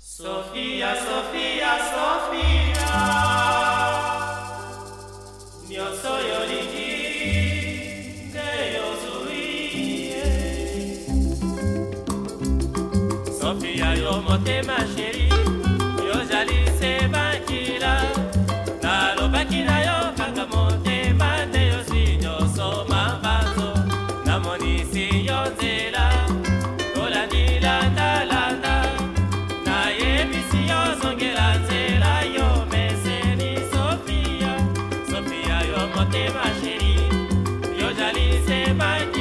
Sofia, Sofia, Sofia. Chi io sono. Sofia, io mo te chérie. ọkọ̀ tẹ́ bá a rí yóò jalè ṣe máa jẹ́.